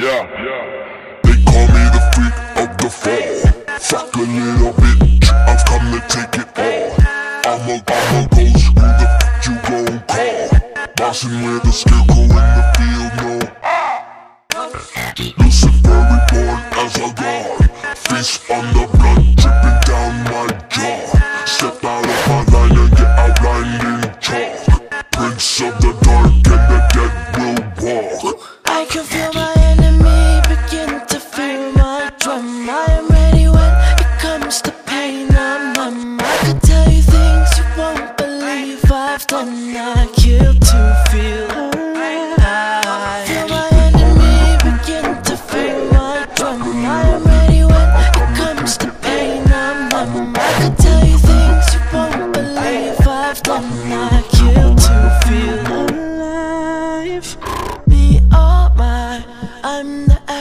Yeah, they call me the freak of the fall. Fuck a little bitch, I've come to take it all. I'm a, I'm a ghost, who the you call? Bossing with a scarecrow in the field, no. Lucifer reborn as a god. Feast on the blood dripping down my jaw. Step out of my line and get outlined in chalk. Prince of the dark and the dead will walk. I can feel my enemy begin to feel my drum. I am ready when it comes to pain. I'm numb. I could tell you things you won't believe I've done. I kill to feel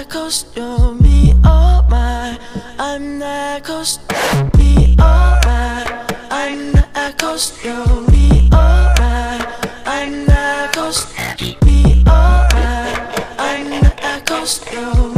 I'm the echoes. Yo, me, oh my, I'm the echoes. Me, oh my, I'm the echoes. Yo, me, oh my, I'm echoes. Me, oh my, I'm the echoes. Yo.